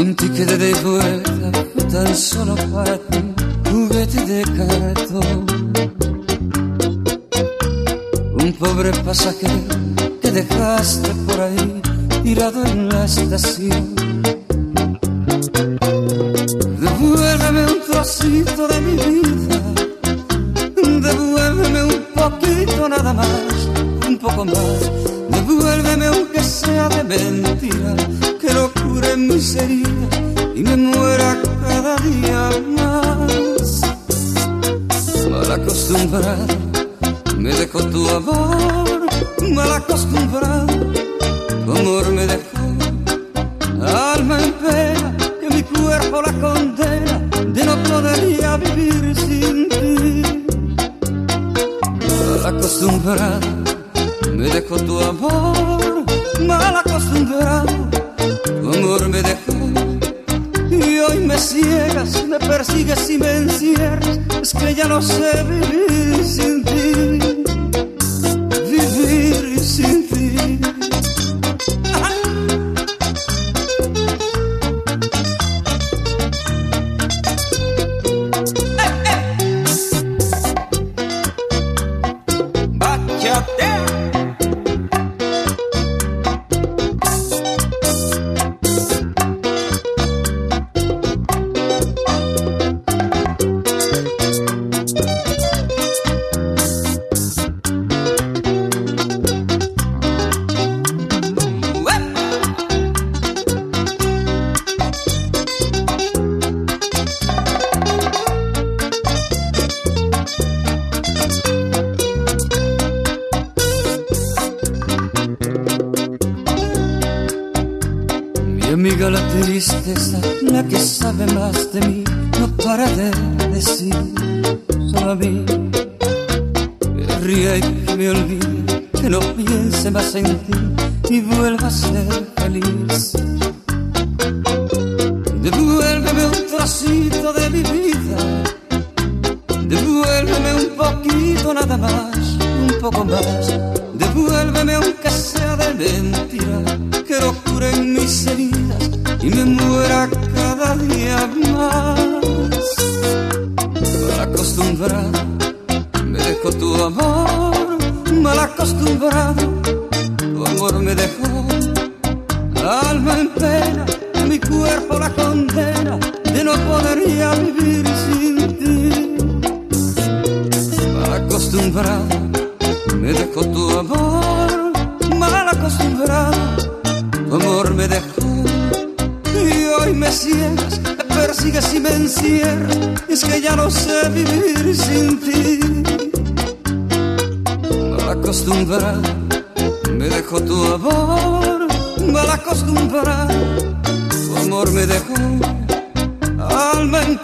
Untikide de bu etraftan sonra de kattım un pobre pasajero que dejaste por ahí tirado en la estación. Devuélveme un trocito de mi vida, devuélveme un poquito nada más, un poco más, devuélveme aunque sea de mentira, que lo cure mis heridas y me muera cada día más. Mal acostumbrado me dejó tu amor mal acostumbrado, amor me dejó alma en pena, que mi cuerpo la condena de no podería vivir sin ti. Mal acostumbrado, me dejó tu amor mal acostumbrado, amor me dejó y hoy me ciegas, me persigues y me encierras, es que ya no sé vivir sin ti. see Conmigo la tristeza, la que sabe más de mí, no para de decir solo a mí. Que ría y que me olvide, que no piense más en ti y vuelva a ser feliz. Devuélveme un trocito de mi vida, devuélveme un poquito nada más, un poco más, devuélveme aunque sea de mentira que locura en mi sería y me muera cada día más. Mal acostumbrado, me dejó tu amor, mal acostumbrado, tu amor me dejó. Alma en pena, mi cuerpo la condena de no poder vivir. me es que ya no sé vivir sin ti. Mal acostumbrada, me dejó tu amor, mal acostumbrada, tu amor me dejó, alma en